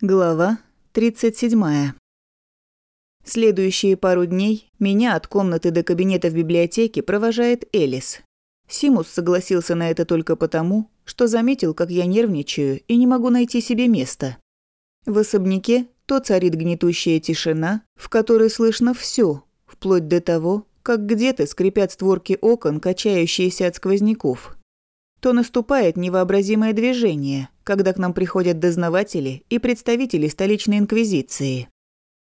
Глава 37. Следующие пару дней меня от комнаты до кабинета в библиотеке провожает Элис. Симус согласился на это только потому, что заметил, как я нервничаю и не могу найти себе места. В особняке то царит гнетущая тишина, в которой слышно все, вплоть до того, как где-то скрипят створки окон, качающиеся от сквозняков то наступает невообразимое движение, когда к нам приходят дознаватели и представители столичной инквизиции.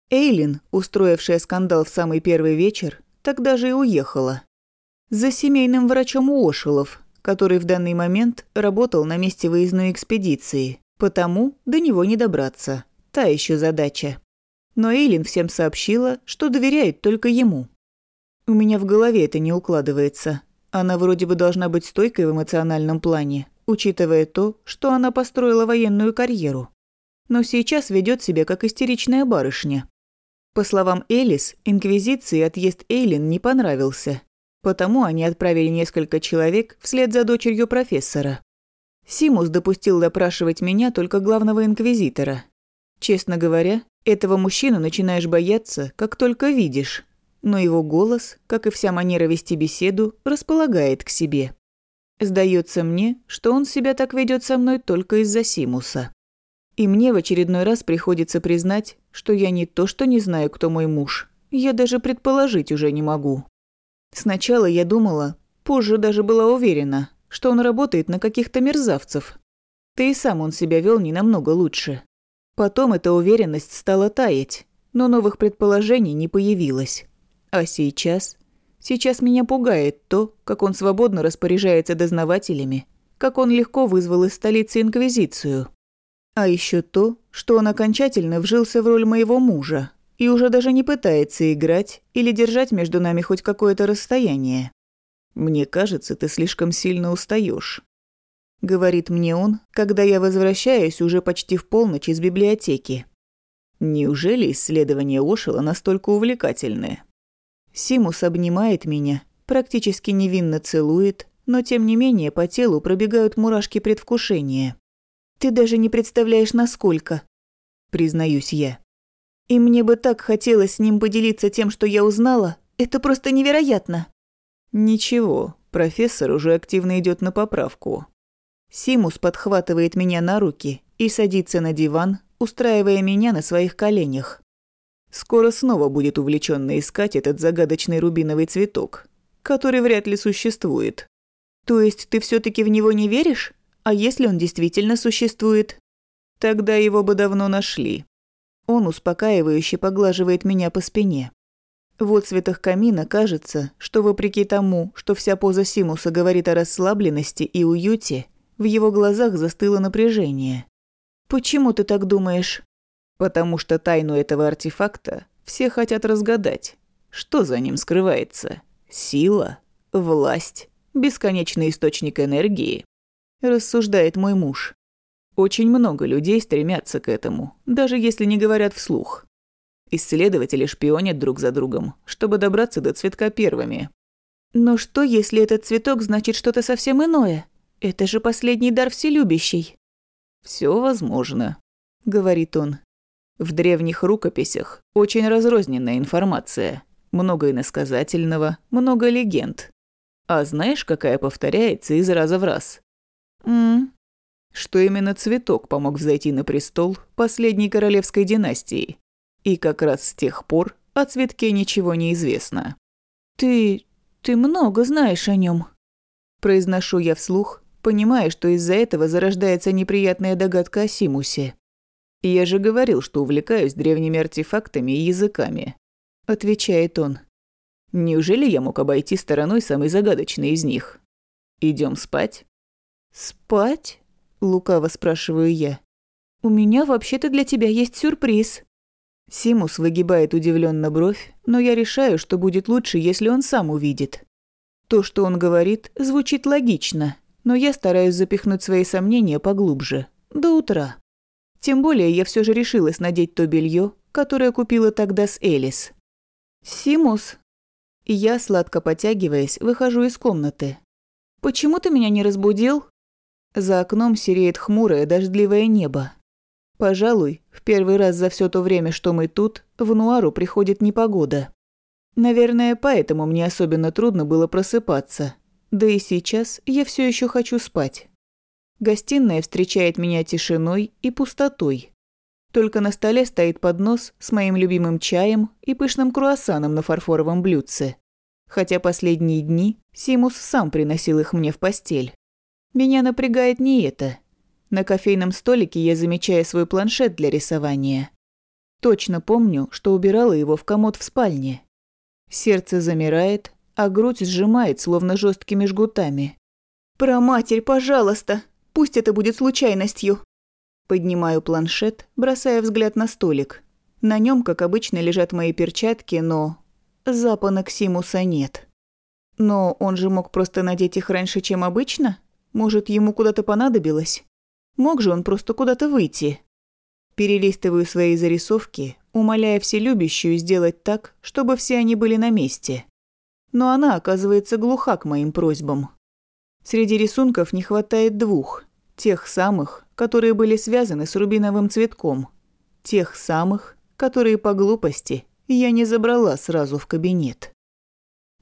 Эйлин, устроившая скандал в самый первый вечер, тогда же и уехала. За семейным врачом Уошелов, который в данный момент работал на месте выездной экспедиции, потому до него не добраться. Та еще задача. Но Эйлин всем сообщила, что доверяет только ему. У меня в голове это не укладывается. Она вроде бы должна быть стойкой в эмоциональном плане, учитывая то, что она построила военную карьеру. Но сейчас ведет себя как истеричная барышня. По словам Элис, Инквизиции отъезд Эйлин не понравился. Потому они отправили несколько человек вслед за дочерью профессора. Симус допустил допрашивать меня только главного инквизитора. Честно говоря, этого мужчину начинаешь бояться, как только видишь но его голос, как и вся манера вести беседу, располагает к себе. Сдается мне, что он себя так ведет со мной только из-за Симуса. И мне в очередной раз приходится признать, что я не то что не знаю, кто мой муж, я даже предположить уже не могу. Сначала я думала, позже даже была уверена, что он работает на каких-то мерзавцев. Да и сам он себя вел не намного лучше. Потом эта уверенность стала таять, но новых предположений не появилось. А сейчас? Сейчас меня пугает то, как он свободно распоряжается дознавателями, как он легко вызвал из столицы Инквизицию. А еще то, что он окончательно вжился в роль моего мужа и уже даже не пытается играть или держать между нами хоть какое-то расстояние. «Мне кажется, ты слишком сильно устаешь, говорит мне он, когда я возвращаюсь уже почти в полночь из библиотеки. Неужели исследования Ошела настолько увлекательные? Симус обнимает меня, практически невинно целует, но тем не менее по телу пробегают мурашки предвкушения. «Ты даже не представляешь, насколько», – признаюсь я. «И мне бы так хотелось с ним поделиться тем, что я узнала. Это просто невероятно». «Ничего, профессор уже активно идет на поправку». Симус подхватывает меня на руки и садится на диван, устраивая меня на своих коленях. Скоро снова будет увлеченно искать этот загадочный рубиновый цветок, который вряд ли существует. То есть ты все таки в него не веришь? А если он действительно существует? Тогда его бы давно нашли. Он успокаивающе поглаживает меня по спине. В отцветах камина кажется, что вопреки тому, что вся поза Симуса говорит о расслабленности и уюте, в его глазах застыло напряжение. «Почему ты так думаешь?» Потому что тайну этого артефакта все хотят разгадать. Что за ним скрывается? Сила? Власть? Бесконечный источник энергии? Рассуждает мой муж. Очень много людей стремятся к этому, даже если не говорят вслух. Исследователи шпионят друг за другом, чтобы добраться до цветка первыми. Но что, если этот цветок значит что-то совсем иное? Это же последний дар вселюбящий. Все возможно», — говорит он. В древних рукописях очень разрозненная информация. Много иносказательного, много легенд. А знаешь, какая повторяется из раза в раз? М что именно цветок помог взойти на престол последней королевской династии. И как раз с тех пор о цветке ничего не известно. «Ты... ты много знаешь о нем. Произношу я вслух, понимая, что из-за этого зарождается неприятная догадка о Симусе. «Я же говорил, что увлекаюсь древними артефактами и языками», – отвечает он. «Неужели я мог обойти стороной самый загадочный из них? Идем спать?» «Спать?» – лукаво спрашиваю я. «У меня вообще-то для тебя есть сюрприз». Симус выгибает удивленно бровь, но я решаю, что будет лучше, если он сам увидит. То, что он говорит, звучит логично, но я стараюсь запихнуть свои сомнения поглубже. До утра. Тем более я все же решилась надеть то белье, которое купила тогда с Элис. «Симус?» Я, сладко потягиваясь, выхожу из комнаты. «Почему ты меня не разбудил?» За окном сереет хмурое дождливое небо. Пожалуй, в первый раз за все то время, что мы тут, в Нуару приходит непогода. Наверное, поэтому мне особенно трудно было просыпаться. Да и сейчас я все еще хочу спать. Гостиная встречает меня тишиной и пустотой. Только на столе стоит поднос с моим любимым чаем и пышным круассаном на фарфоровом блюдце. Хотя последние дни Симус сам приносил их мне в постель. Меня напрягает не это. На кофейном столике я замечаю свой планшет для рисования. Точно помню, что убирала его в комод в спальне. Сердце замирает, а грудь сжимает, словно жесткими жгутами. «Про матерь, пожалуйста! Пусть это будет случайностью!» Поднимаю планшет, бросая взгляд на столик. На нем, как обычно, лежат мои перчатки, но... Запонок Симуса нет. Но он же мог просто надеть их раньше, чем обычно? Может, ему куда-то понадобилось? Мог же он просто куда-то выйти? Перелистываю свои зарисовки, умоляя вселюбящую сделать так, чтобы все они были на месте. Но она оказывается глуха к моим просьбам. Среди рисунков не хватает двух, тех самых, которые были связаны с рубиновым цветком. Тех самых, которые по глупости я не забрала сразу в кабинет.